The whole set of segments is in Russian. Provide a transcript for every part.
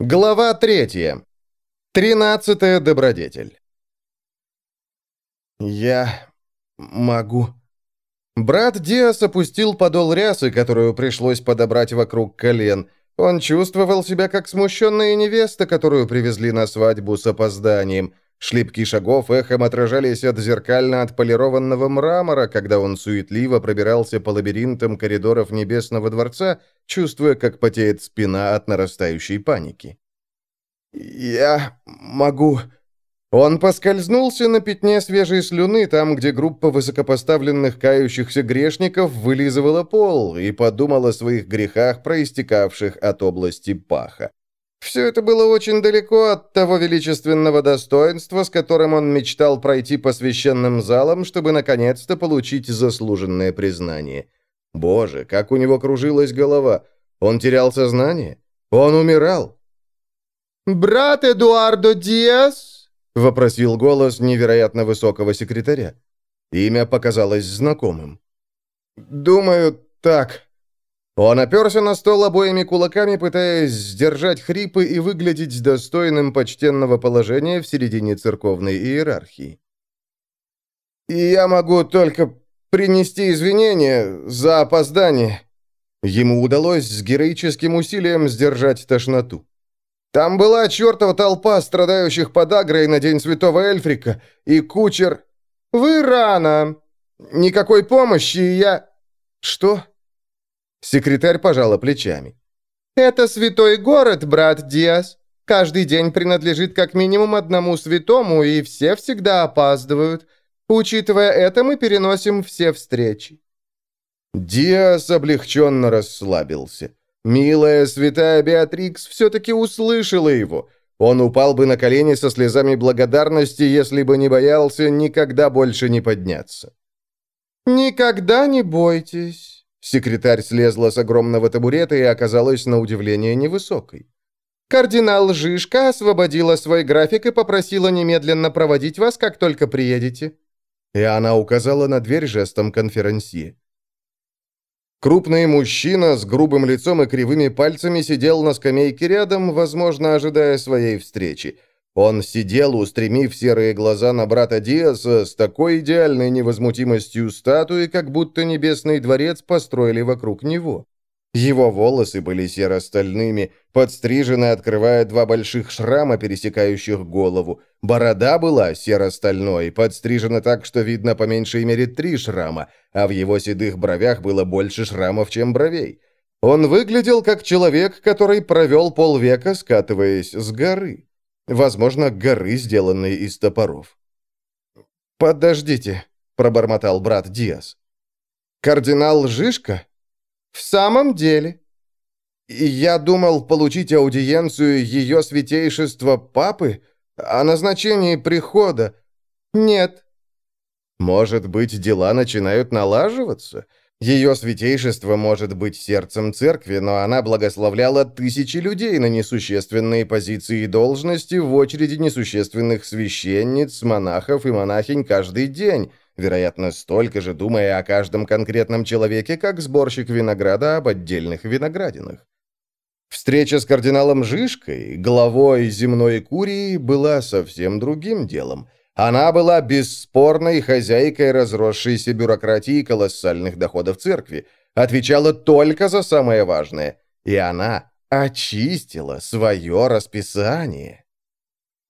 Глава третья. Тринадцатая добродетель. «Я могу...» Брат Диас опустил подол рясы, которую пришлось подобрать вокруг колен. Он чувствовал себя как смущенная невеста, которую привезли на свадьбу с опозданием. Шлепки шагов эхом отражались от зеркально отполированного мрамора, когда он суетливо пробирался по лабиринтам коридоров Небесного дворца, чувствуя, как потеет спина от нарастающей паники. «Я могу...» Он поскользнулся на пятне свежей слюны, там, где группа высокопоставленных кающихся грешников вылизывала пол, и подумал о своих грехах, проистекавших от области паха. Все это было очень далеко от того величественного достоинства, с которым он мечтал пройти по священным залам, чтобы наконец-то получить заслуженное признание. Боже, как у него кружилась голова! Он терял сознание? Он умирал! «Брат Эдуардо Диас?» — вопросил голос невероятно высокого секретаря. Имя показалось знакомым. «Думаю, так». Он оперся на стол обоими кулаками, пытаясь сдержать хрипы и выглядеть достойным почтенного положения в середине церковной иерархии. «И я могу только принести извинения за опоздание». Ему удалось с героическим усилием сдержать тошноту. Там была чертова толпа страдающих подагрой на День Святого Эльфрика, и кучер... Вы рано. Никакой помощи, и я... Что? Секретарь пожала плечами. Это святой город, брат Диас. Каждый день принадлежит как минимум одному святому, и все всегда опаздывают. Учитывая это, мы переносим все встречи. Диас облегченно расслабился. Милая святая Беатрикс все-таки услышала его. Он упал бы на колени со слезами благодарности, если бы не боялся никогда больше не подняться. «Никогда не бойтесь». Секретарь слезла с огромного табурета и оказалась на удивление невысокой. «Кардинал Жишка освободила свой график и попросила немедленно проводить вас, как только приедете». И она указала на дверь жестом конферансье. Крупный мужчина с грубым лицом и кривыми пальцами сидел на скамейке рядом, возможно, ожидая своей встречи. Он сидел, устремив серые глаза на брата Диаса с такой идеальной невозмутимостью статуи, как будто небесный дворец построили вокруг него. Его волосы были серо-стальными, подстрижены, открывая два больших шрама, пересекающих голову. Борода была серо-стальной, подстрижена так, что видно по меньшей мере три шрама, а в его седых бровях было больше шрамов, чем бровей. Он выглядел как человек, который провел полвека, скатываясь с горы. Возможно, горы, сделанной из топоров. «Подождите», — пробормотал брат Диас. «Кардинал Жишка?» «В самом деле?» «Я думал получить аудиенцию ее святейшества Папы о назначении прихода». «Нет». «Может быть, дела начинают налаживаться?» Ее святейшество может быть сердцем церкви, но она благословляла тысячи людей на несущественные позиции и должности в очереди несущественных священниц, монахов и монахинь каждый день, вероятно, столько же думая о каждом конкретном человеке, как сборщик винограда об отдельных виноградинах. Встреча с кардиналом Жишкой, главой земной курии, была совсем другим делом. Она была бесспорной хозяйкой разросшейся бюрократии колоссальных доходов церкви, отвечала только за самое важное, и она очистила свое расписание.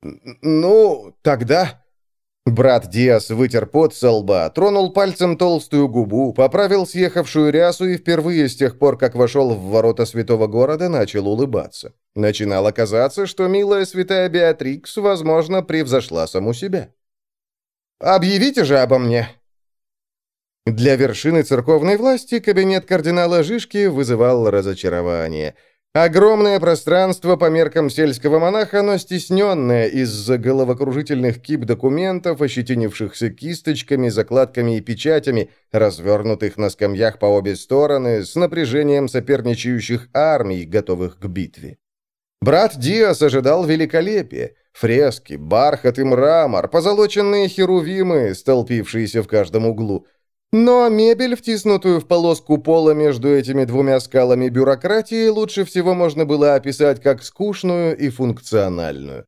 «Ну, тогда...» Брат Диас вытер пот со лба, тронул пальцем толстую губу, поправил съехавшую рясу и впервые с тех пор, как вошел в ворота святого города, начал улыбаться. Начинало казаться, что милая святая Беатрикс, возможно, превзошла саму себя. «Объявите же обо мне!» Для вершины церковной власти кабинет кардинала Жишки вызывал разочарование – Огромное пространство по меркам сельского монаха, но стесненное из-за головокружительных кип документов, ощетинившихся кисточками, закладками и печатями, развернутых на скамьях по обе стороны, с напряжением соперничающих армий, готовых к битве. Брат Диас ожидал великолепия. Фрески, бархат и мрамор, позолоченные херувимы, столпившиеся в каждом углу – Но мебель, втиснутую в полоску пола между этими двумя скалами бюрократии, лучше всего можно было описать как скучную и функциональную.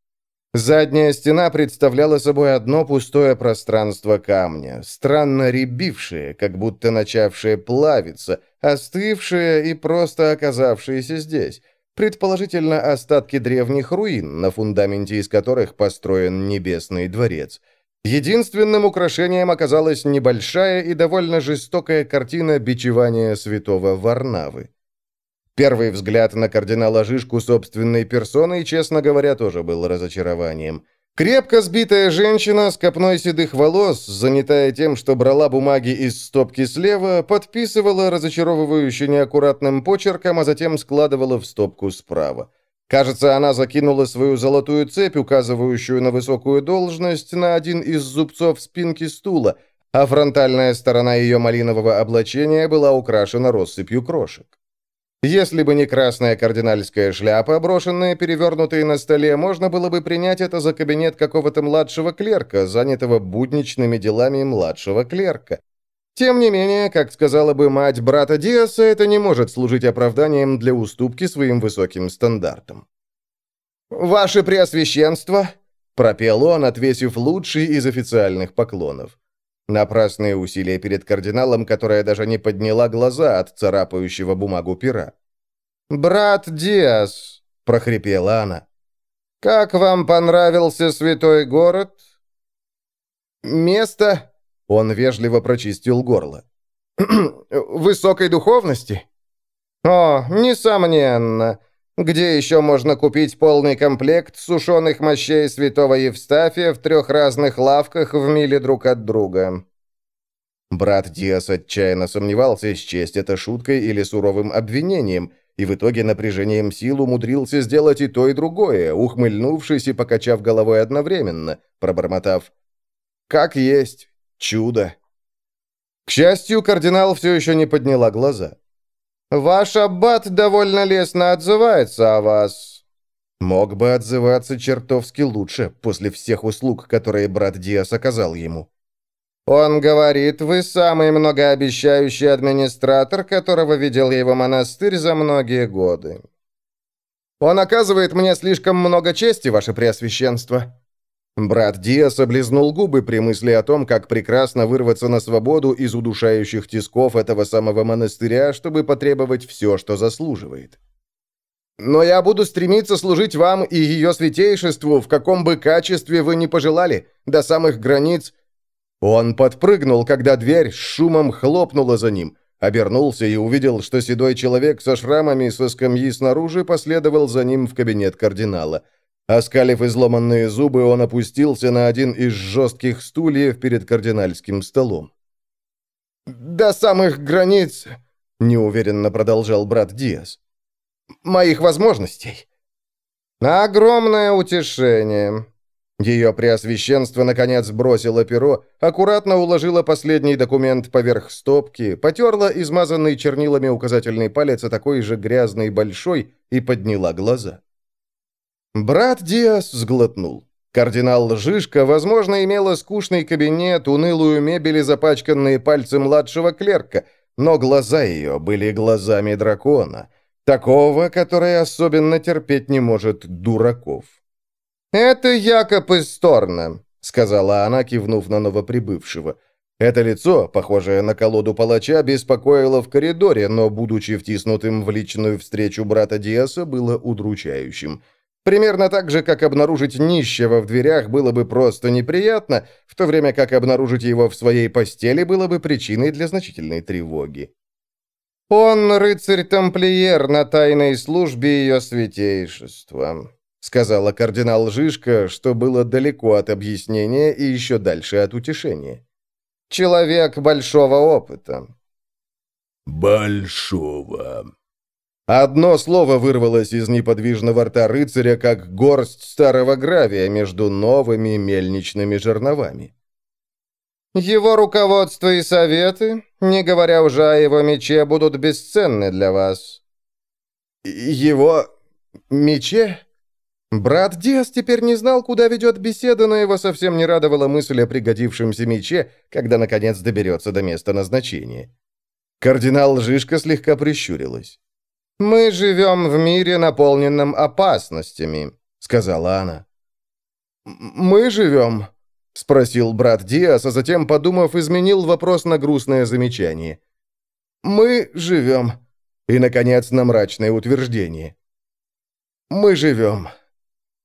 Задняя стена представляла собой одно пустое пространство камня, странно рябившее, как будто начавшее плавиться, остывшее и просто оказавшееся здесь. Предположительно, остатки древних руин, на фундаменте из которых построен Небесный дворец. Единственным украшением оказалась небольшая и довольно жестокая картина бичевания святого Варнавы. Первый взгляд на кардинала Жишку собственной персоной, честно говоря, тоже был разочарованием. Крепко сбитая женщина с копной седых волос, занятая тем, что брала бумаги из стопки слева, подписывала разочаровывающе неаккуратным почерком, а затем складывала в стопку справа. Кажется, она закинула свою золотую цепь, указывающую на высокую должность, на один из зубцов спинки стула, а фронтальная сторона ее малинового облачения была украшена россыпью крошек. Если бы не красная кардинальская шляпа, брошенная перевернутая на столе, можно было бы принять это за кабинет какого-то младшего клерка, занятого будничными делами младшего клерка. Тем не менее, как сказала бы мать брата Диаса, это не может служить оправданием для уступки своим высоким стандартам. «Ваше Преосвященство!» — пропел он, отвесив лучший из официальных поклонов. Напрасные усилия перед кардиналом, которая даже не подняла глаза от царапающего бумагу пера. «Брат Диас!» — прохрипела она. «Как вам понравился святой город?» «Место...» Он вежливо прочистил горло. «Высокой духовности?» «О, несомненно. Где еще можно купить полный комплект сушеных мощей святого Евстафия в трех разных лавках в миле друг от друга?» Брат Диас отчаянно сомневался, счесть это шуткой или суровым обвинением, и в итоге напряжением сил умудрился сделать и то, и другое, ухмыльнувшись и покачав головой одновременно, пробормотав «Как есть». Чудо. К счастью, кардинал все еще не подняла глаза. «Ваш аббат довольно лестно отзывается о вас». Мог бы отзываться чертовски лучше, после всех услуг, которые брат Диас оказал ему. «Он говорит, вы самый многообещающий администратор, которого видел его монастырь за многие годы». «Он оказывает мне слишком много чести, ваше преосвященство», Брат Диас облизнул губы при мысли о том, как прекрасно вырваться на свободу из удушающих тисков этого самого монастыря, чтобы потребовать все, что заслуживает. «Но я буду стремиться служить вам и ее святейшеству, в каком бы качестве вы ни пожелали, до самых границ». Он подпрыгнул, когда дверь с шумом хлопнула за ним, обернулся и увидел, что седой человек со шрамами со скамьи снаружи последовал за ним в кабинет кардинала – Оскалив изломанные зубы, он опустился на один из жестких стульев перед кардинальским столом. «До самых границ», — неуверенно продолжал брат Диас, — «моих возможностей». «Огромное утешение». Ее преосвященство, наконец, бросило перо, аккуратно уложила последний документ поверх стопки, потерла измазанный чернилами указательный палец, а такой же грязный большой, и подняла глаза. Брат Диас сглотнул. Кардинал Жишка, возможно, имела скучный кабинет, унылую мебель и запачканные пальцы младшего клерка, но глаза ее были глазами дракона, такого, который особенно терпеть не может дураков. «Это Якоб из Торна», — сказала она, кивнув на новоприбывшего. Это лицо, похожее на колоду палача, беспокоило в коридоре, но, будучи втиснутым в личную встречу брата Диаса, было удручающим. Примерно так же, как обнаружить нищего в дверях было бы просто неприятно, в то время как обнаружить его в своей постели было бы причиной для значительной тревоги. «Он рыцарь-тамплиер на тайной службе ее святейшества», сказала кардинал Жишка, что было далеко от объяснения и еще дальше от утешения. «Человек большого опыта». «Большого», Одно слово вырвалось из неподвижного рта рыцаря, как горсть старого гравия между новыми мельничными жерновами. «Его руководство и советы, не говоря уже о его мече, будут бесценны для вас». «Его... мече?» Брат Диас теперь не знал, куда ведет беседа, но его совсем не радовала мысль о пригодившемся мече, когда, наконец, доберется до места назначения. Кардинал Жишка слегка прищурилась. «Мы живем в мире, наполненном опасностями», — сказала она. «Мы живем?» — спросил брат Диас, а затем, подумав, изменил вопрос на грустное замечание. «Мы живем». И, наконец, на мрачное утверждение. «Мы живем».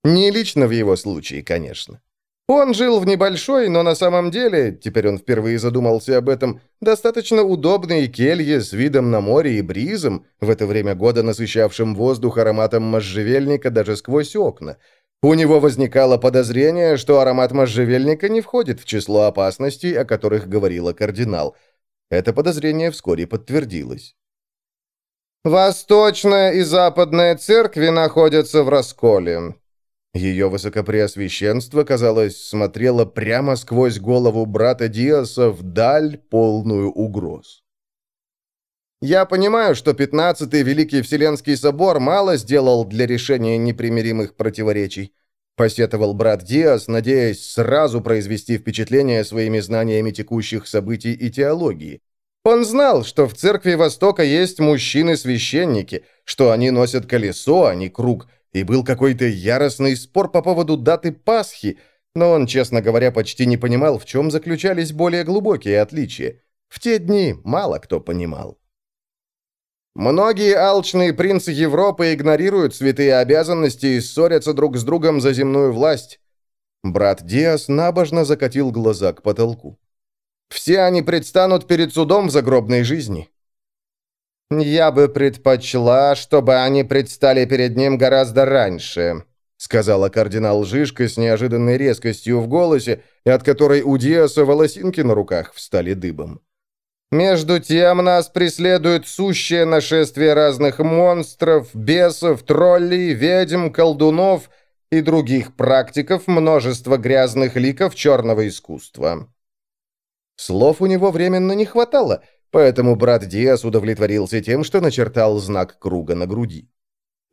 Не лично в его случае, конечно. Он жил в небольшой, но на самом деле, теперь он впервые задумался об этом, достаточно удобной келье с видом на море и бризом, в это время года насыщавшим воздух ароматом можжевельника даже сквозь окна. У него возникало подозрение, что аромат можжевельника не входит в число опасностей, о которых говорила кардинал. Это подозрение вскоре подтвердилось. «Восточная и западная церкви находятся в расколе. Ее высокопреосвященство, казалось, смотрело прямо сквозь голову брата Диаса вдаль, полную угроз. «Я понимаю, что Пятнадцатый Великий Вселенский Собор мало сделал для решения непримиримых противоречий», посетовал брат Диас, надеясь сразу произвести впечатление своими знаниями текущих событий и теологии. Он знал, что в Церкви Востока есть мужчины-священники, что они носят колесо, а не круг, и был какой-то яростный спор по поводу даты Пасхи, но он, честно говоря, почти не понимал, в чем заключались более глубокие отличия. В те дни мало кто понимал. Многие алчные принцы Европы игнорируют святые обязанности и ссорятся друг с другом за земную власть. Брат Диас набожно закатил глаза к потолку. Все они предстанут перед судом в загробной жизни. «Я бы предпочла, чтобы они предстали перед ним гораздо раньше», сказала кардинал Жишка с неожиданной резкостью в голосе, от которой у Диаса волосинки на руках встали дыбом. «Между тем нас преследует сущее нашествие разных монстров, бесов, троллей, ведьм, колдунов и других практиков множество грязных ликов черного искусства». Слов у него временно не хватало — Поэтому брат Диас удовлетворился тем, что начертал знак круга на груди.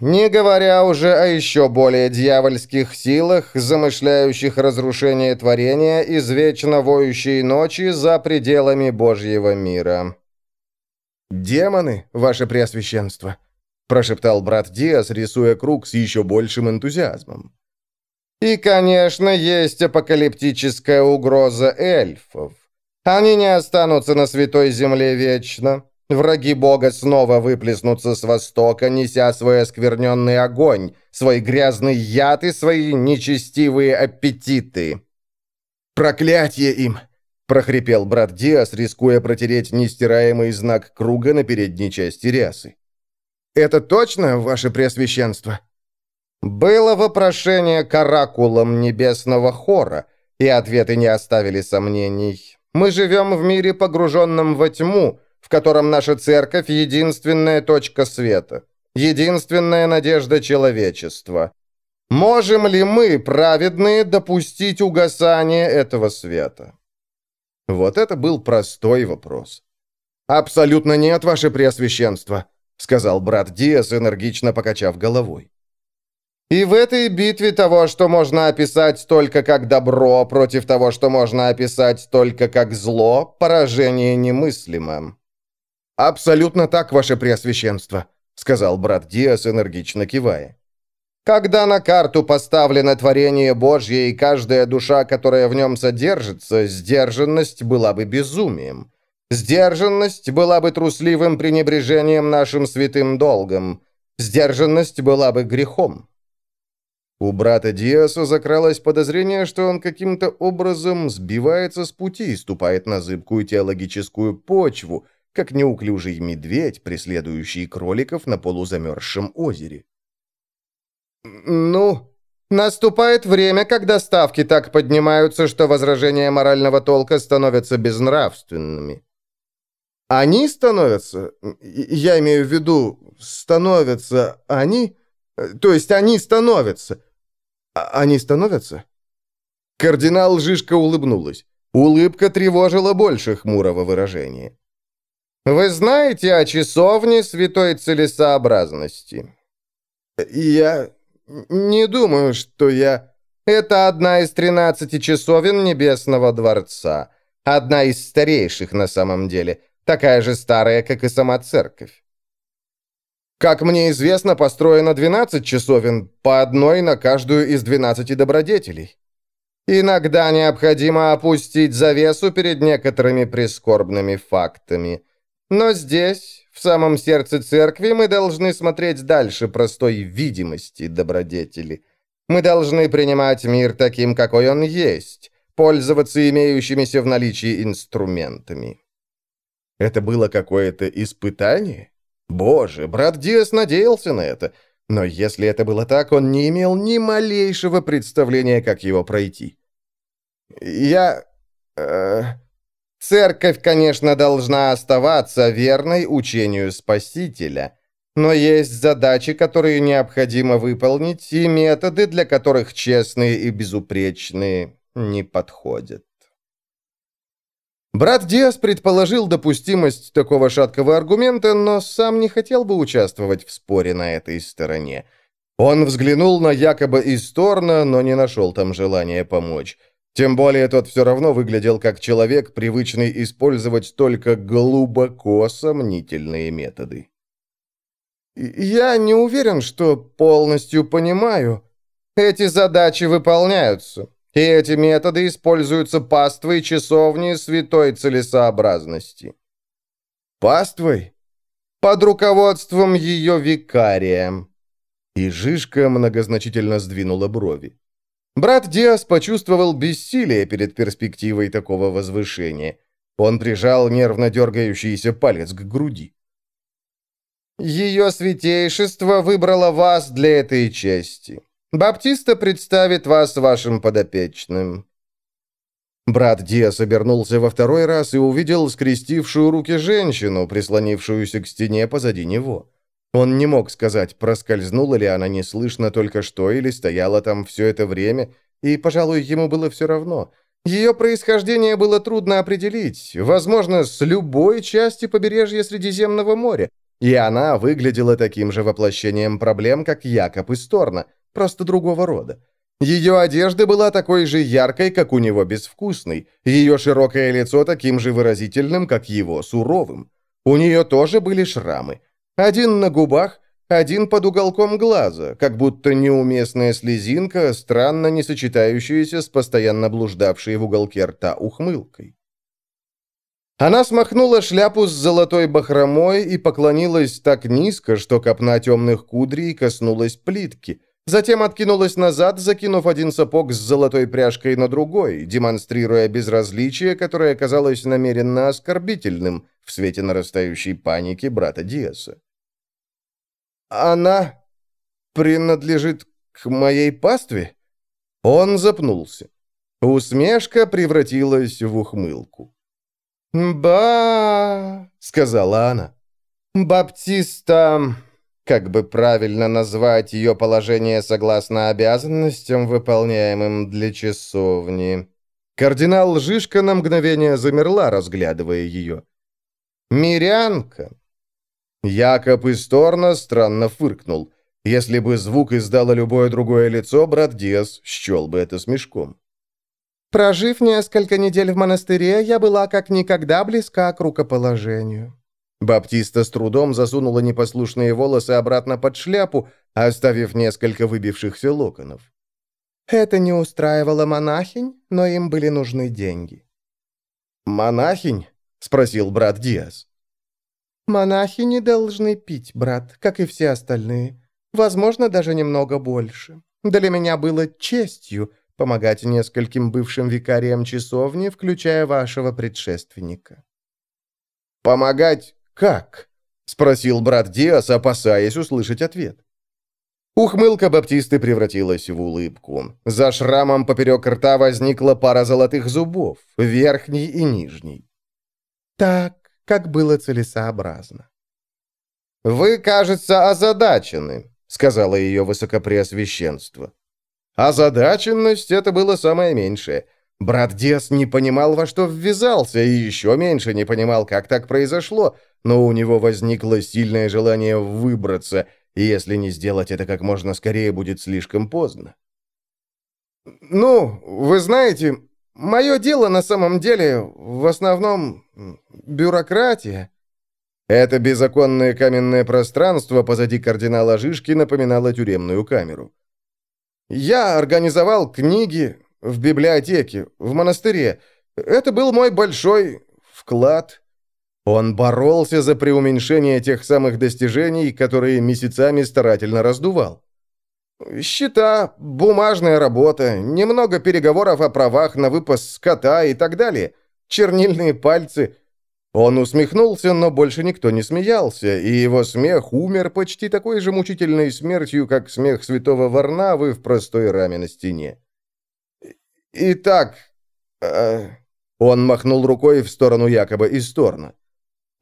Не говоря уже о еще более дьявольских силах, замышляющих разрушение творения из вечно воющей ночи за пределами Божьего мира. «Демоны, ваше преосвященство», — прошептал брат Диас, рисуя круг с еще большим энтузиазмом. «И, конечно, есть апокалиптическая угроза эльфов. Они не останутся на святой земле вечно. Враги Бога снова выплеснутся с востока, неся свой оскверненный огонь, свой грязный яд и свои нечестивые аппетиты. «Проклятие им!» — прохрипел брат Диас, рискуя протереть нестираемый знак круга на передней части рясы. «Это точно, ваше преосвященство?» Было вопрошение каракулом небесного хора, и ответы не оставили сомнений. Мы живем в мире, погруженном во тьму, в котором наша церковь — единственная точка света, единственная надежда человечества. Можем ли мы, праведные, допустить угасание этого света? Вот это был простой вопрос. «Абсолютно нет, ваше преосвященство», — сказал брат Диас, энергично покачав головой. И в этой битве того, что можно описать только как добро, против того, что можно описать только как зло, поражение немыслимо. «Абсолютно так, ваше преосвященство», — сказал брат Диас, энергично кивая. «Когда на карту поставлено творение Божье и каждая душа, которая в нем содержится, сдержанность была бы безумием. Сдержанность была бы трусливым пренебрежением нашим святым долгом. Сдержанность была бы грехом». У брата Диаса закралось подозрение, что он каким-то образом сбивается с пути и ступает на зыбкую теологическую почву, как неуклюжий медведь, преследующий кроликов на полузамерзшем озере. «Ну, наступает время, когда ставки так поднимаются, что возражения морального толка становятся безнравственными». «Они становятся? Я имею в виду, становятся они? То есть они становятся?» А они становятся?» Кардинал Жишка улыбнулась. Улыбка тревожила больше хмурого выражения. «Вы знаете о часовне святой целесообразности?» «Я... «Не думаю, что я...» «Это одна из тринадцати часовен Небесного Дворца. Одна из старейших на самом деле. Такая же старая, как и сама церковь. Как мне известно, построено 12 часовен, по одной на каждую из 12 добродетелей. Иногда необходимо опустить завесу перед некоторыми прискорбными фактами. Но здесь, в самом сердце церкви, мы должны смотреть дальше простой видимости добродетели. Мы должны принимать мир таким, какой он есть, пользоваться имеющимися в наличии инструментами. Это было какое-то испытание? Боже, брат Диас надеялся на это. Но если это было так, он не имел ни малейшего представления, как его пройти. Я... Э, церковь, конечно, должна оставаться верной учению Спасителя. Но есть задачи, которые необходимо выполнить, и методы, для которых честные и безупречные не подходят. Брат Диас предположил допустимость такого шаткого аргумента, но сам не хотел бы участвовать в споре на этой стороне. Он взглянул на якобы Исторна, но не нашел там желания помочь. Тем более тот все равно выглядел как человек, привычный использовать только глубоко сомнительные методы. «Я не уверен, что полностью понимаю. Эти задачи выполняются. И эти методы используются паствой часовни святой целесообразности. Паствой? Под руководством ее викария. И Жишка многозначительно сдвинула брови. Брат Диас почувствовал бессилие перед перспективой такого возвышения. Он прижал нервно дергающийся палец к груди. «Ее святейшество выбрало вас для этой чести. Баптиста представит вас вашим подопечным». Брат Диас обернулся во второй раз и увидел скрестившую руки женщину, прислонившуюся к стене позади него. Он не мог сказать, проскользнула ли она неслышно только что или стояла там все это время, и, пожалуй, ему было все равно. Ее происхождение было трудно определить, возможно, с любой части побережья Средиземного моря, и она выглядела таким же воплощением проблем, как Якоб из Торна – просто другого рода. Ее одежда была такой же яркой, как у него безвкусной, ее широкое лицо таким же выразительным, как его суровым. У нее тоже были шрамы. Один на губах, один под уголком глаза, как будто неуместная слезинка, странно не сочетающаяся с постоянно блуждавшей в уголке рта ухмылкой. Она смахнула шляпу с золотой бахромой и поклонилась так низко, что копна темных кудрей коснулась плитки – Затем откинулась назад, закинув один сапог с золотой пряжкой на другой, демонстрируя безразличие, которое казалось намеренно оскорбительным в свете нарастающей паники брата Диаса. «Она принадлежит к моей пастве?» Он запнулся. Усмешка превратилась в ухмылку. «Ба!» — сказала она. «Баптиста как бы правильно назвать ее положение согласно обязанностям, выполняемым для часовни. Кардинал Жишка на мгновение замерла, разглядывая ее. «Мирянка!» Якоб из Торна странно фыркнул. Если бы звук издало любое другое лицо, брат Диас счел бы это смешком. «Прожив несколько недель в монастыре, я была как никогда близка к рукоположению. Баптиста с трудом засунула непослушные волосы обратно под шляпу, оставив несколько выбившихся локонов. Это не устраивало монахинь, но им были нужны деньги. «Монахинь?» — спросил брат Диас. «Монахини должны пить, брат, как и все остальные. Возможно, даже немного больше. Для меня было честью помогать нескольким бывшим викариям часовни, включая вашего предшественника». «Помогать «Как?» — спросил брат Диас, опасаясь услышать ответ. Ухмылка Баптисты превратилась в улыбку. За шрамом поперек рта возникла пара золотых зубов, верхний и нижний. «Так, как было целесообразно». «Вы, кажется, озадачены», — сказала ее высокопреосвященство. Озадаченность — это было самое меньшее. Брат Диас не понимал, во что ввязался, и еще меньше не понимал, как так произошло — но у него возникло сильное желание выбраться, и если не сделать это как можно скорее, будет слишком поздно. «Ну, вы знаете, мое дело на самом деле в основном бюрократия». Это беззаконное каменное пространство позади кардинала Жишки напоминало тюремную камеру. «Я организовал книги в библиотеке, в монастыре. Это был мой большой вклад». Он боролся за преуменьшение тех самых достижений, которые месяцами старательно раздувал. Счета, бумажная работа, немного переговоров о правах на выпас скота и так далее. Чернильные пальцы. Он усмехнулся, но больше никто не смеялся, и его смех умер почти такой же мучительной смертью, как смех святого Варнавы в простой раме на стене. «Итак...» э, Он махнул рукой в сторону якобы Исторна.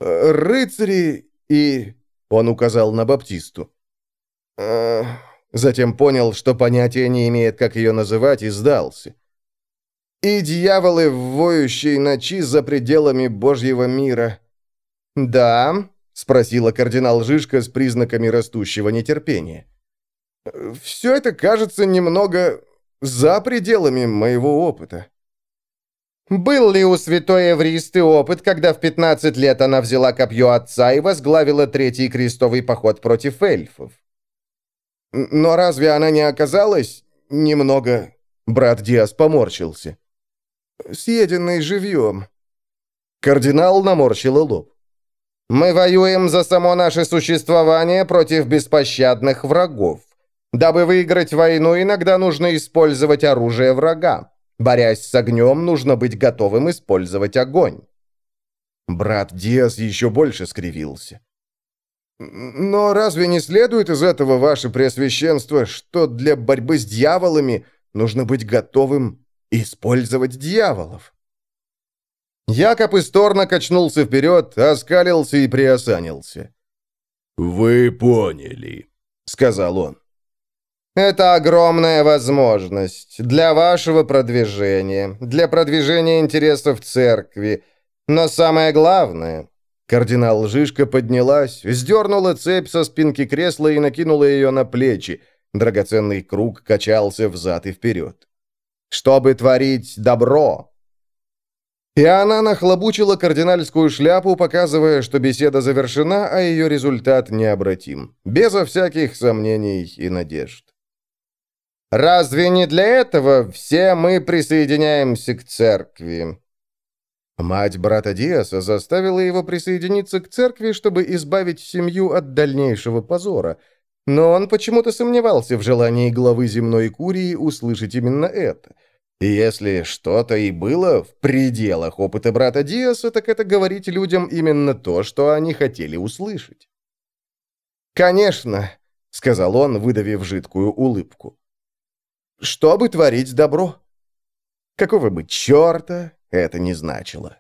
«Рыцари и...» Он указал на Баптисту. Э, Затем понял, что понятия не имеет, как ее называть, и сдался. «И дьяволы, воющие ночи за пределами Божьего мира». «Да?» — спросила кардинал Жишка с признаками растущего нетерпения. «Все это кажется немного за пределами моего опыта». Был ли у святой Эвристы опыт, когда в 15 лет она взяла копье отца и возглавила третий крестовый поход против эльфов? Но разве она не оказалась немного...» Брат Диас поморщился. «Съеденной живьем». Кардинал наморщил лоб. «Мы воюем за само наше существование против беспощадных врагов. Дабы выиграть войну, иногда нужно использовать оружие врага. Борясь с огнем, нужно быть готовым использовать огонь». Брат Диас еще больше скривился. Но разве не следует из этого, ваше преосвященство, что для борьбы с дьяволами нужно быть готовым использовать дьяволов? Якоб исторно качнулся вперед, оскалился и приосанился. «Вы поняли», — сказал он. «Это огромная возможность для вашего продвижения, для продвижения интересов церкви. Но самое главное, Кардинал Жишка поднялась, сдернула цепь со спинки кресла и накинула ее на плечи. Драгоценный круг качался взад и вперед. «Чтобы творить добро!» И она нахлобучила кардинальскую шляпу, показывая, что беседа завершена, а ее результат необратим. Безо всяких сомнений и надежд. «Разве не для этого все мы присоединяемся к церкви?» Мать брата Диаса заставила его присоединиться к церкви, чтобы избавить семью от дальнейшего позора. Но он почему-то сомневался в желании главы земной курии услышать именно это. И если что-то и было в пределах опыта брата Диаса, так это говорить людям именно то, что они хотели услышать. «Конечно», — сказал он, выдавив жидкую улыбку. «Чтобы творить добро. Какого бы черта это не значило.